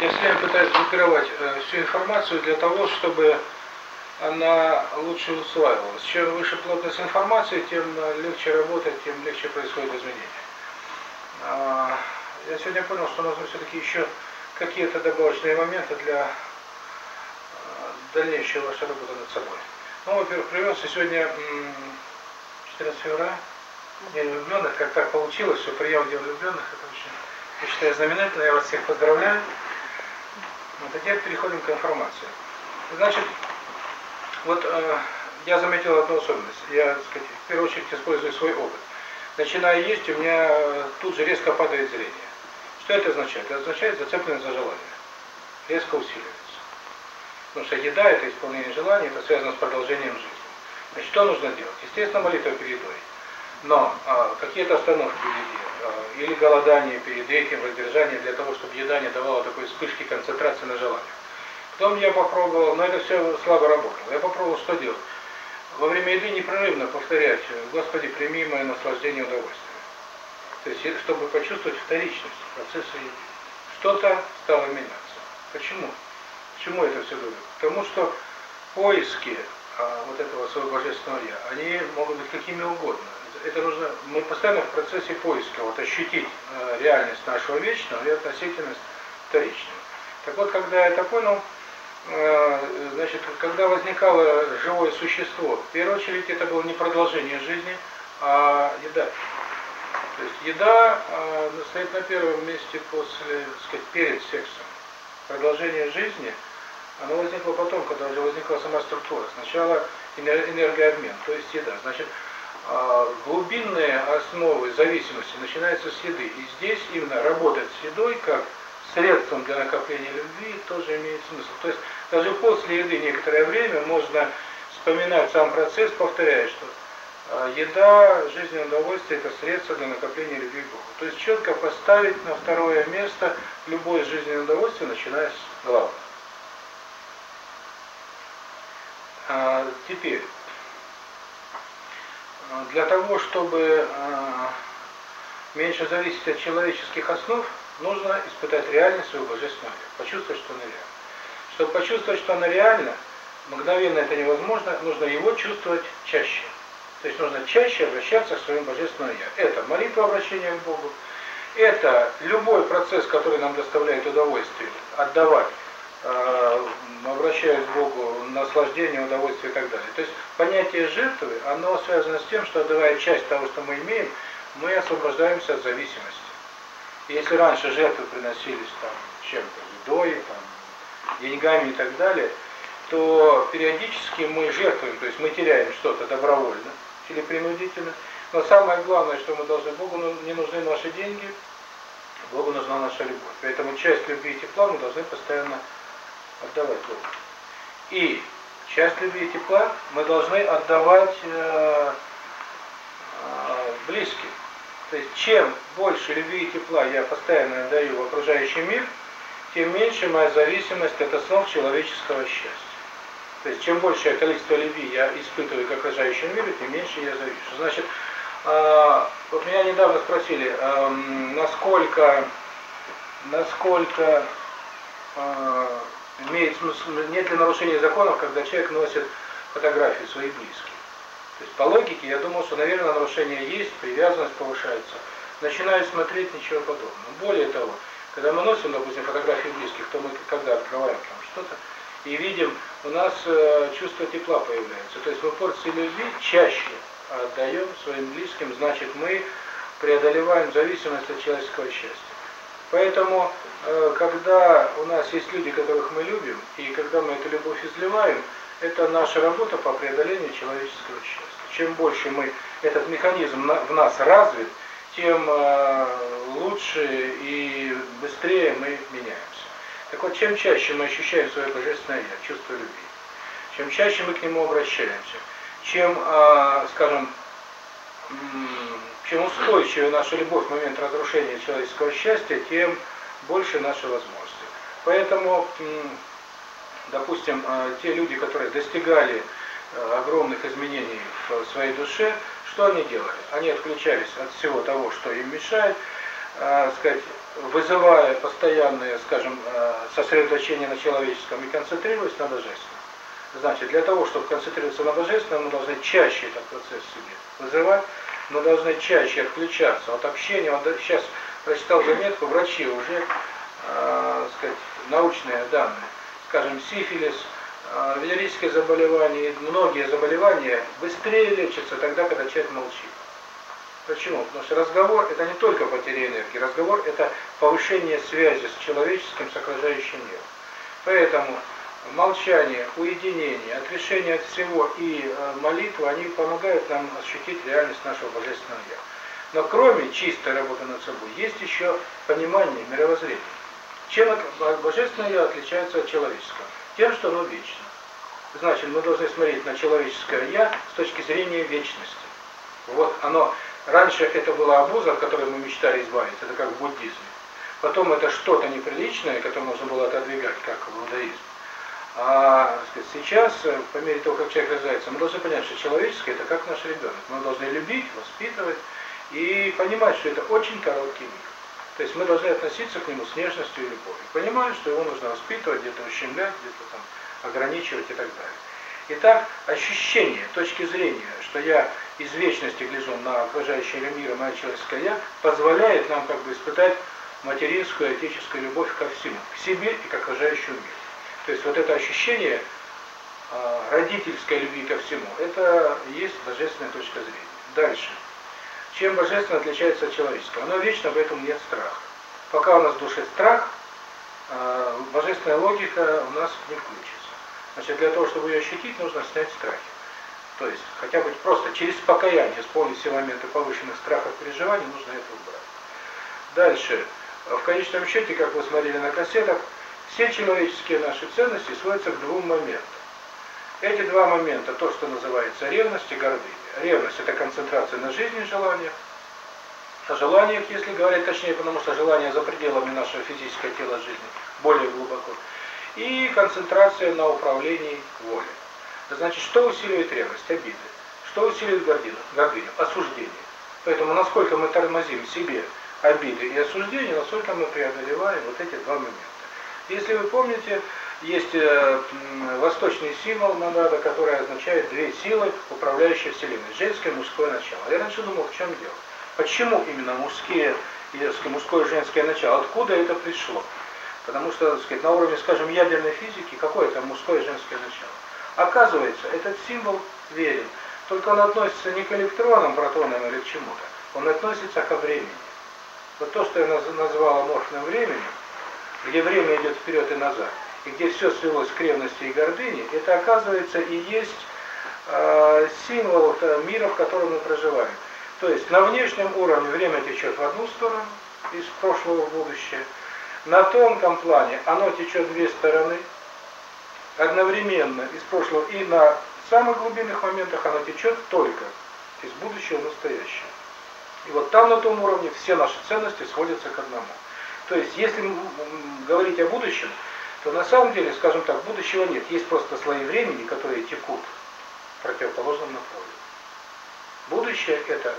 Я все время пытаюсь группировать э, всю информацию для того, чтобы она лучше усваивалась. Чем выше плотность информации, тем э, легче работать, тем легче происходит изменение. А, я сегодня понял, что нужно все-таки еще какие-то добавочные моменты для э, дальнейшей вашей работы над собой. Ну, во-первых, привез сегодня 14 февраля, День влюбленных, как так получилось, что прием День влюбленных, это очень, я считаю, знаменательно, я вас всех поздравляю. Вот, а теперь переходим к информации. Значит, вот э, я заметил одну особенность. Я, так сказать, в первую очередь использую свой опыт. Начиная есть, у меня тут же резко падает зрение. Что это означает? Это означает зацепленность за желание. Резко усиливается. Потому что еда – это исполнение желаний, это связано с продолжением жизни. Значит, что нужно делать? Естественно, молитва перед едой. Но а, какие-то остановки в еде, а, или голодание перед этим, воздержание для того, чтобы еда не давала такой вспышки концентрации на желание. Потом я попробовал, но это все слабо работало. Я попробовал что делать? Во время еды непрерывно повторять, Господи, прими мое наслаждение и удовольствие. То есть, чтобы почувствовать вторичность процесса еды. Что-то стало меняться. Почему? Почему это все говорю? Потому что поиски а, вот этого своего божественного я, они могут быть какими угодно это нужно, мы постоянно в процессе поиска, вот ощутить э, реальность нашего вечного и относительность вторичную. Так вот, когда я это понял, э, значит, когда возникало живое существо, в первую очередь это было не продолжение жизни, а еда. То есть еда э, стоит на первом месте после, сказать, перед сексом. Продолжение жизни, оно возникло потом, когда уже возникла сама структура. Сначала энергообмен, то есть еда. Значит, глубинные основы зависимости начинаются с еды. И здесь именно работать с едой как средством для накопления любви тоже имеет смысл. То есть даже после еды некоторое время можно вспоминать сам процесс, повторяя, что а, еда, жизненное удовольствие – это средство для накопления любви к Богу. То есть четко поставить на второе место любое жизненное удовольствие, начиная с главного. А, теперь, для того, чтобы меньше зависеть от человеческих основ, нужно испытать реальность своего божественного почувствовать, что она реальна. Чтобы почувствовать, что она реальна, мгновенно это невозможно, нужно его чувствовать чаще. То есть нужно чаще обращаться к своему божественному я. Это молитва обращения к Богу, это любой процесс, который нам доставляет удовольствие, отдавать Э, обращаясь к Богу, наслаждение, удовольствие и так далее. То есть понятие жертвы, оно связано с тем, что отдавая часть того, что мы имеем, мы освобождаемся от зависимости. если раньше жертвы приносились там чем-то, едой, там, деньгами и так далее, то периодически мы жертвуем, то есть мы теряем что-то добровольно или принудительно. Но самое главное, что мы должны, Богу не нужны наши деньги, Богу нужна наша любовь. Поэтому часть любви и тепла мы должны постоянно отдавать Богу. И часть любви и тепла мы должны отдавать э, э, близким. То есть чем больше любви и тепла я постоянно отдаю в окружающий мир, тем меньше моя зависимость от основ человеческого счастья. То есть чем большее количество любви я испытываю к окружающему миру, тем меньше я завишу. Значит, э, вот меня недавно спросили, э, насколько, насколько имеет смысл, нет ли нарушения законов, когда человек носит фотографии своих близких. То есть по логике я думал, что, наверное, нарушение есть, привязанность повышается. Начинаю смотреть, ничего подобного. Более того, когда мы носим, допустим, фотографии близких, то мы когда открываем там что-то и видим, у нас э, чувство тепла появляется. То есть мы порции любви чаще отдаем своим близким, значит мы преодолеваем зависимость от человеческого счастья. Поэтому, э, когда у нас есть люди, которых мы любим, и когда мы эту любовь изливаем, это наша работа по преодолению человеческого счастья. Чем больше мы этот механизм в нас развит, тем э, лучше и быстрее мы меняемся. Так вот, чем чаще мы ощущаем свое божественное я, чувство любви, чем чаще мы к нему обращаемся, чем, э, скажем, чем устойчивее наша любовь в момент разрушения человеческого счастья, тем больше наши возможности. Поэтому, допустим, э, те люди, которые достигали э, огромных изменений в своей душе, что они делали? Они отключались от всего того, что им мешает, э, сказать, вызывая постоянное, скажем, сосредоточение на человеческом и концентрируясь на божественном. Значит, для того, чтобы концентрироваться на божественном, мы должны чаще этот процесс в себе вызывать, мы должны чаще отключаться от общения. Вот сейчас прочитал заметку, врачи уже, э, сказать, научные данные, скажем, сифилис, э, венерические заболевания, многие заболевания быстрее лечатся тогда, когда человек молчит. Почему? Потому что разговор – это не только потеря энергии, разговор – это повышение связи с человеческим, с окружающим миром. Поэтому молчание, уединение, отрешение от всего и э, молитва, они помогают нам ощутить реальность нашего Божественного Я. Но кроме чистой работы над собой, есть еще понимание, мировоззрение. Чем Божественное Я отличается от человеческого? Тем, что оно вечно. Значит, мы должны смотреть на человеческое Я с точки зрения вечности. Вот оно, раньше это была обуза, от которой мы мечтали избавиться, это как в буддизме. Потом это что-то неприличное, которое нужно было отодвигать, как в иудаизме. А сказать, сейчас, э, по мере того, как человек развивается, мы должны понять, что человеческое – это как наш ребенок. Мы должны любить, воспитывать и понимать, что это очень короткий мир. То есть мы должны относиться к нему с нежностью и любовью. Понимаем, что его нужно воспитывать, где-то ущемлять, где-то там ограничивать и так далее. Итак, ощущение, точки зрения, что я из вечности гляжу на окружающий мир, на человеческое я, позволяет нам как бы испытать материнскую, отеческую любовь ко всему, к себе и к окружающему миру. То есть вот это ощущение э, родительской любви ко всему, это есть божественная точка зрения. Дальше. Чем божественное отличается от человеческого? Оно вечно, поэтому нет страха. Пока у нас в душе страх, э, божественная логика у нас не включится. Значит, для того, чтобы ее ощутить, нужно снять страхи. То есть, хотя бы просто через покаяние исполнить все моменты повышенных страхов, переживаний, нужно это убрать. Дальше. В конечном счете, как вы смотрели на кассетах, все человеческие наши ценности сводятся к двум моментам. Эти два момента, то, что называется ревность и гордыня. Ревность – это концентрация на жизни желаниях. О желаниях, если говорить точнее, потому что желание за пределами нашего физического тела жизни, более глубоко. И концентрация на управлении волей. Значит, что усиливает ревность? Обиды. Что усиливает гордыню? Гордыню. Осуждение. Поэтому насколько мы тормозим себе обиды и осуждение, насколько мы преодолеваем вот эти два момента. Если вы помните, есть э, восточный символ Манада, который означает две силы, управляющие Вселенной. Женское и мужское начало. Я раньше думал, в чем дело. Почему именно мужские, мужское и женское начало? Откуда это пришло? Потому что, так сказать, на уровне, скажем, ядерной физики, какое это мужское и женское начало? Оказывается, этот символ верен. Только он относится не к электронам, протонам или к чему-то. Он относится ко времени. Вот то, что я назвал аморфным временем, где время идет вперед и назад, и где все свелось к ревности и гордыне, это оказывается и есть э, символ мира, в котором мы проживаем. То есть на внешнем уровне время течет в одну сторону, из прошлого в будущее. На тонком плане оно течет в две стороны, одновременно из прошлого и на самых глубинных моментах оно течет только из будущего в настоящее. И вот там на том уровне все наши ценности сводятся к одному. То есть, если говорить о будущем, то на самом деле, скажем так, будущего нет. Есть просто слои времени, которые текут в противоположном направлении. Будущее – это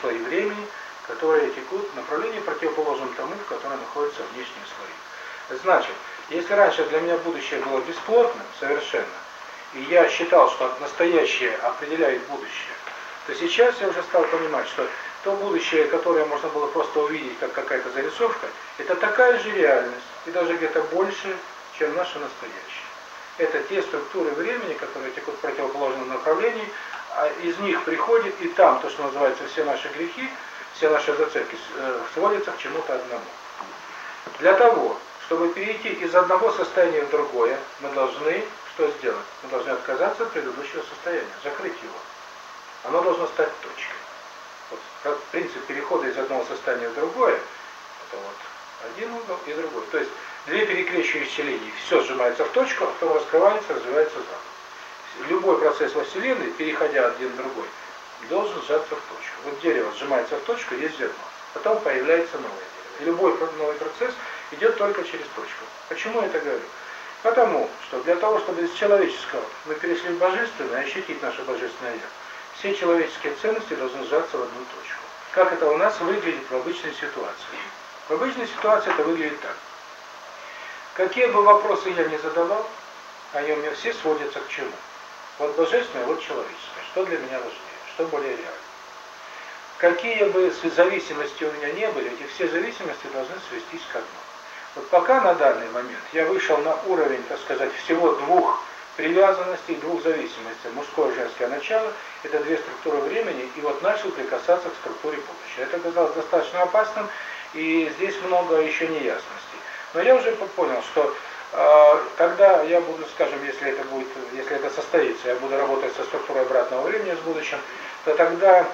слои времени, которые текут в направлении противоположном тому, в котором находятся внешние слои. Значит, если раньше для меня будущее было бесплотным совершенно, и я считал, что настоящее определяет будущее, то сейчас я уже стал понимать, что то будущее, которое можно было просто увидеть как какая-то зарисовка, это такая же реальность, и даже где-то больше, чем наше настоящее. Это те структуры времени, которые текут в противоположном направлении, а из них приходит и там, то, что называется все наши грехи, все наши зацепки, э, сводятся к чему-то одному. Для того, чтобы перейти из одного состояния в другое, мы должны что сделать? Мы должны отказаться от предыдущего состояния, закрыть его. Оно должно стать точкой. Вот, принцип перехода из одного состояния в другое, это вот один угол и другой. То есть две перекрещивающиеся линии, все сжимается в точку, а потом раскрывается, развивается заново. Любой процесс во Вселенной, переходя один в другой, должен сжаться в точку. Вот дерево сжимается в точку, есть зерно. Потом появляется новое дерево. Любой новый процесс идет только через точку. Почему я это говорю? Потому что для того, чтобы из человеческого мы перешли в божественное, ощутить наше божественное я, все человеческие ценности должны сжаться в одну точку. как это у нас выглядит в обычной ситуации. В обычной ситуации это выглядит так. Какие бы вопросы я ни задавал, они у меня все сводятся к чему? Вот божественное, вот человеческое. Что для меня важнее? Что более реально? Какие бы зависимости у меня не были, эти все зависимости должны свестись к одному. Вот пока на данный момент я вышел на уровень, так сказать, всего двух привязанностей, двух зависимостей, мужское и женское начало, это две структуры времени, и вот начал прикасаться к структуре будущего. Это оказалось достаточно опасным, и здесь много еще неясностей. Но я уже понял, что э, когда я буду, скажем, если это будет, если это состоится, я буду работать со структурой обратного времени с будущим, то тогда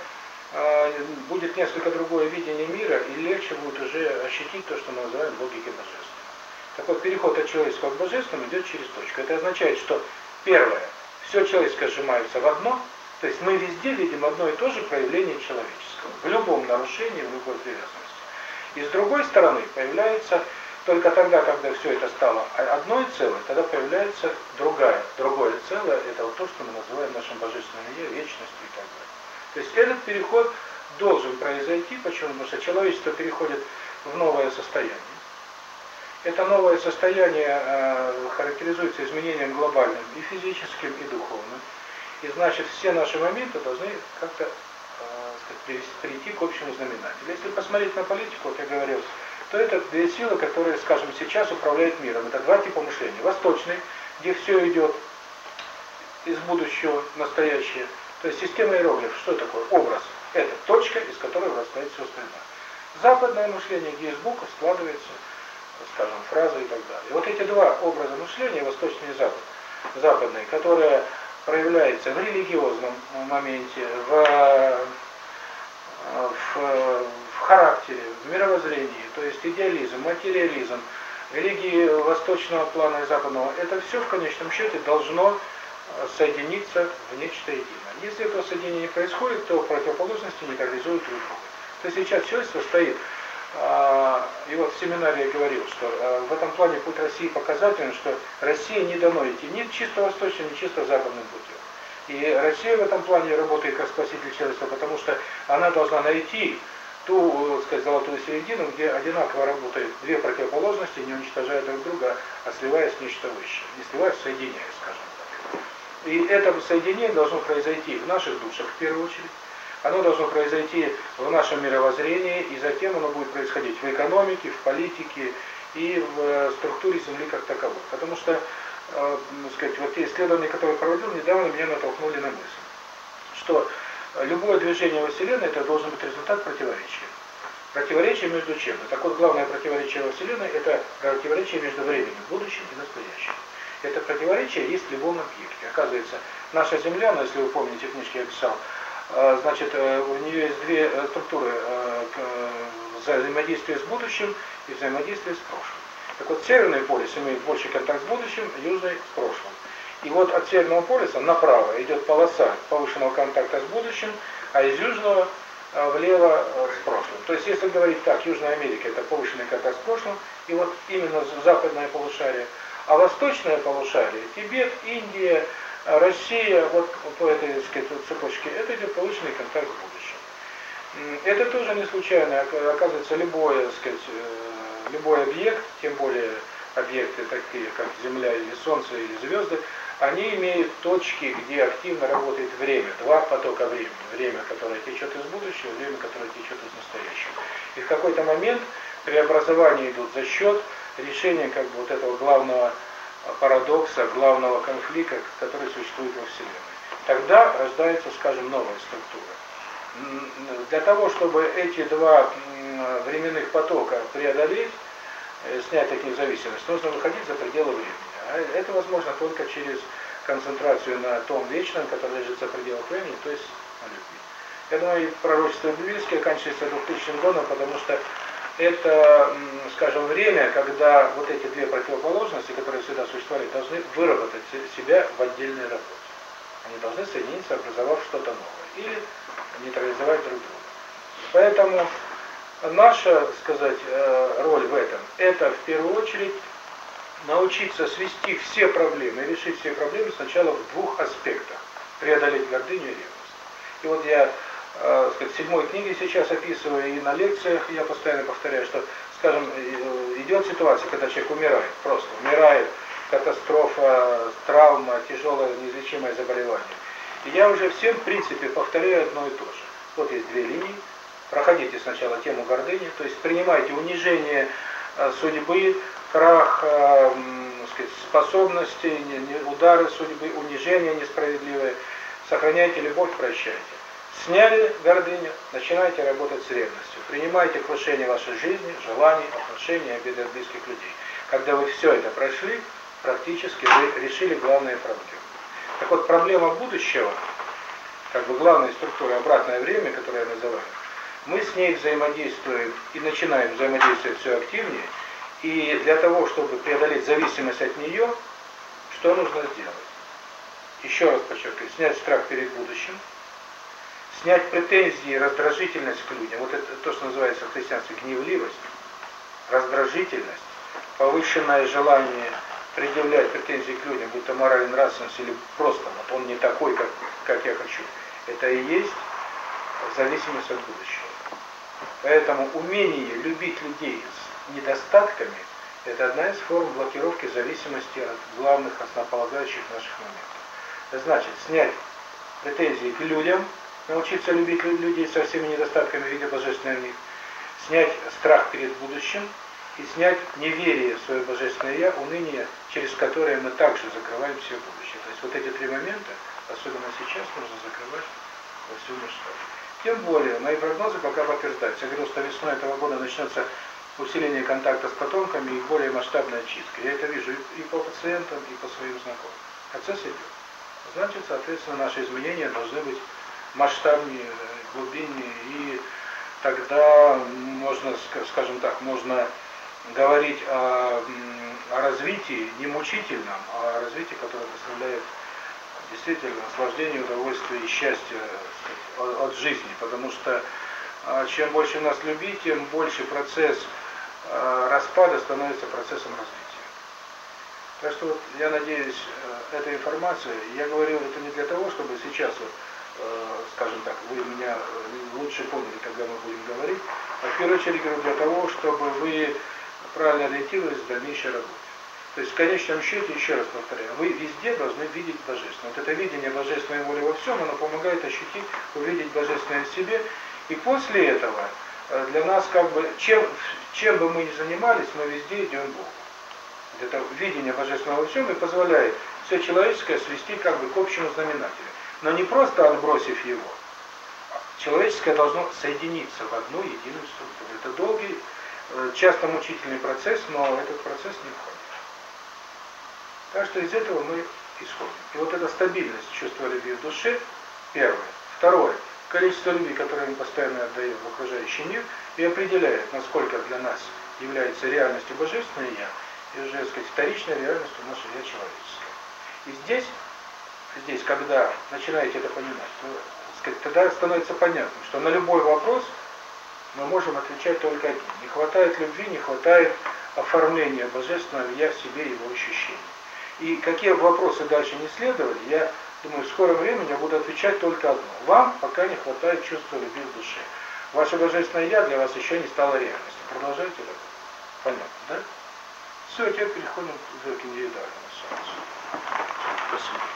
э, будет несколько другое видение мира, и легче будет уже ощутить то, что мы называем логикой божественной. Так вот, переход от человеческого к божественному идет через точку. Это означает, что первое, все человеческое сжимается в одно, то есть мы везде видим одно и то же проявление человеческого, в любом нарушении, в любой привязанности. И с другой стороны, появляется только тогда, когда все это стало одной целой, тогда появляется другая, другое целое, это вот то, что мы называем нашим божественным я, вечностью и так далее. То есть этот переход должен произойти, почему? Потому что человечество переходит в новое состояние. Это новое состояние э, характеризуется изменением глобальным и физическим, и духовным. И значит, все наши моменты должны как-то э, прийти к общему знаменателю. Если посмотреть на политику, как я говорил, то это две силы, которые, скажем, сейчас управляют миром. Это два типа мышления. Восточный, где все идет из будущего настоящее. То есть система иероглифов, что такое? Образ. Это точка, из которой вырастает все остальное. Западное мышление, где из букв складывается скажем, фразы и так далее. И вот эти два образа мышления, восточный и запад, западный, которые проявляются в религиозном моменте, в, в, в характере, в мировоззрении, то есть идеализм, материализм, религии восточного плана и западного, это все в конечном счете должно соединиться в нечто единое. Если этого соединения не происходит, то противоположности нейтрализуют друг друга. То есть сейчас человечество стоит и вот в семинаре я говорил, что а, в этом плане путь России показательный, что Россия не дано идти ни чисто восточным, ни чисто западным путем. И Россия в этом плане работает как спаситель человечества, потому что она должна найти ту, так сказать, золотую середину, где одинаково работают две противоположности, не уничтожая друг друга, а сливаясь в нечто высшее. Не сливаясь, соединяясь, скажем так. И это соединение должно произойти в наших душах в первую очередь, оно должно произойти в нашем мировоззрении, и затем оно будет происходить в экономике, в политике и в э, структуре Земли как таковой. Потому что, э, сказать, вот те исследования, которые проводил, недавно меня натолкнули на мысль, что любое движение во Вселенной это должен быть результат противоречия. Противоречие между чем? Так вот, главное противоречие во Вселенной – это противоречие между временем, будущим и настоящим. Это противоречие есть в любом объекте. Оказывается, наша Земля, ну, если вы помните, в книжке я писал, значит, э, у нее есть две э, структуры э, взаимодействие с будущим и взаимодействие с прошлым. Так вот, северный полюс имеет больше контакт с будущим, южный с прошлым. И вот от северного полюса направо идет полоса повышенного контакта с будущим, а из южного влево с прошлым. То есть, если говорить так, Южная Америка это повышенный контакт с прошлым, и вот именно западное полушарие, а восточное полушарие, Тибет, Индия, а Россия вот по этой так сказать, цепочке, это идет повышенный контакт с будущим. Это тоже не случайно, оказывается, любой, так сказать, э, любой объект, тем более объекты такие, как Земля или Солнце или звезды, они имеют точки, где активно работает время, два потока времени. Время, которое течет из будущего, время, которое течет из настоящего. И в какой-то момент преобразования идут за счет решения как бы вот этого главного парадокса, главного конфликта, который существует во Вселенной. Тогда рождается, скажем, новая структура. Для того, чтобы эти два временных потока преодолеть, э, снять от них зависимость, нужно выходить за пределы времени. А это возможно только через концентрацию на том вечном, который лежит за пределами времени, то есть на любви. Я думаю, пророчество библейское оканчивается 2000 годом, потому что это, скажем, время, когда вот эти две противоположности, которые всегда существовали, должны выработать себя в отдельной работе. Они должны соединиться, образовав что-то новое. Или нейтрализовать друг друга. Поэтому наша, сказать, э, роль в этом, это в первую очередь научиться свести все проблемы, решить все проблемы сначала в двух аспектах. Преодолеть гордыню и ревность. И вот я э, сказать, седьмой книге сейчас описываю, и на лекциях я постоянно повторяю, что, скажем, э, идет ситуация, когда человек умирает, просто умирает, катастрофа, травма, тяжелое неизлечимое заболевание. И я уже всем, в принципе, повторяю одно и то же. Вот есть две линии. Проходите сначала тему гордыни, то есть принимайте унижение э, судьбы, крах э, сказать, способностей, удары судьбы, унижение несправедливое. Сохраняйте любовь, прощайте. Сняли гордыню, начинайте работать с ревностью. Принимайте крушение вашей жизни, желаний, отношений, обиды от близких людей. Когда вы все это прошли, практически вы решили главные проблемы. Так вот, проблема будущего, как бы главная структура, обратное время, которое я называю, мы с ней взаимодействуем и начинаем взаимодействовать все активнее, и для того, чтобы преодолеть зависимость от нее, что нужно сделать? Еще раз подчеркиваю, снять страх перед будущим, снять претензии, раздражительность к людям, вот это то, что называется в христианстве гневливость, раздражительность, повышенное желание предъявлять претензии к людям, будто моральный нравственность или просто вот он не такой, как, как я хочу. Это и есть зависимость от будущего. Поэтому умение любить людей с недостатками – это одна из форм блокировки зависимости от главных основополагающих наших моментов. Значит снять претензии к людям, научиться любить людей со всеми недостатками, видя божественное в них, снять страх перед будущим – и снять неверие в свое Божественное Я, уныние, через которое мы также закрываем все будущее. То есть вот эти три момента, особенно сейчас, нужно закрывать во всю масштабе. Тем более, мои прогнозы пока подтверждаются. Я говорил, что весной этого года начнется усиление контакта с потомками и более масштабная чистка. Я это вижу и по пациентам, и по своим знакомым. Процесс идет. Значит, соответственно, наши изменения должны быть масштабнее, глубиннее, и тогда можно, скажем так, можно говорить о, о развитии не мучительном, а о развитии, которое доставляет действительно наслаждение, удовольствие и счастье сказать, от, жизни. Потому что а, чем больше нас любить, тем больше процесс а, распада становится процессом развития. Так что вот, я надеюсь, э, эта информация, я говорил это не для того, чтобы сейчас, вот, э, скажем так, вы меня лучше поняли, когда мы будем говорить, а в первую очередь для того, чтобы вы правильно ориентировались в дальнейшей работе. То есть в конечном счете, еще раз повторяю, вы везде должны видеть Божественное. Вот это видение Божественной воли во всем, оно помогает ощутить, увидеть Божественное в себе. И после этого э, для нас как бы, чем, чем бы мы ни занимались, мы везде идем к Богу. Это видение Божественного во всем и позволяет все человеческое свести как бы к общему знаменателю. Но не просто отбросив его. Человеческое должно соединиться в одну единую структуру. Это долгий Э, часто мучительный процесс, но этот процесс не уходит. Так что из этого мы исходим. И вот эта стабильность чувства любви в душе, первое. Второе. Количество любви, которое мы постоянно отдаем в окружающий мир, и определяет, насколько для нас является реальностью Божественное Я, и уже, так сказать, вторичной реальностью нашего Я человеческого. И здесь, здесь, когда начинаете это понимать, то, сказать, тогда становится понятно, что на любой вопрос – мы можем отвечать только одним. Не хватает любви, не хватает оформления Божественного Я в себе, его ощущений. И какие вопросы дальше не следовали, я думаю, в скором времени я буду отвечать только одно. Вам пока не хватает чувства любви в душе. Ваше Божественное Я для вас еще не стало реальностью. Продолжайте это. Понятно, да? Все, теперь переходим к индивидуальному сеансу. Спасибо.